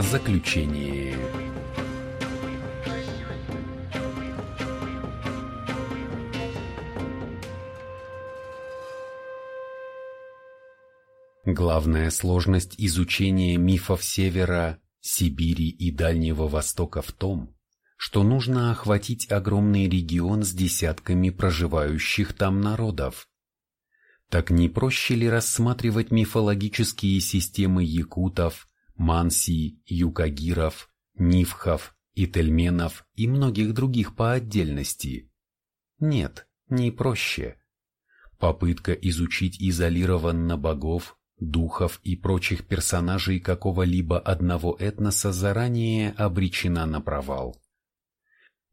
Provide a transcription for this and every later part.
Заключение Главная сложность изучения мифов Севера, Сибири и Дальнего Востока в том, что нужно охватить огромный регион с десятками проживающих там народов. Так не проще ли рассматривать мифологические системы якутов, манси, юкагиров, нивхов, ительменов и многих других по отдельности? Нет, не проще. Попытка изучить изолированно богов духов и прочих персонажей какого-либо одного этноса заранее обречена на провал.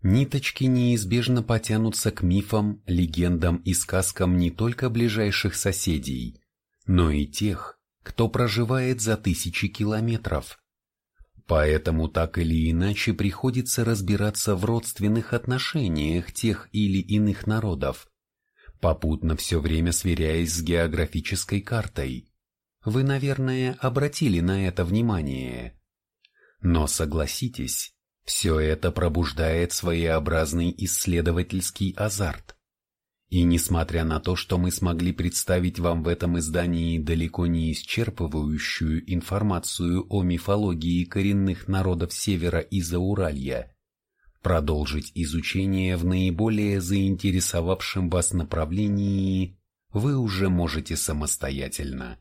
Ниточки неизбежно потянутся к мифам, легендам и сказкам не только ближайших соседей, но и тех, кто проживает за тысячи километров. Поэтому так или иначе приходится разбираться в родственных отношениях тех или иных народов, попутно все время сверяясь с географической картой. Вы, наверное, обратили на это внимание. Но согласитесь, все это пробуждает своеобразный исследовательский азарт. И несмотря на то, что мы смогли представить вам в этом издании далеко не исчерпывающую информацию о мифологии коренных народов Севера и Зауралья, продолжить изучение в наиболее заинтересовавшем вас направлении вы уже можете самостоятельно.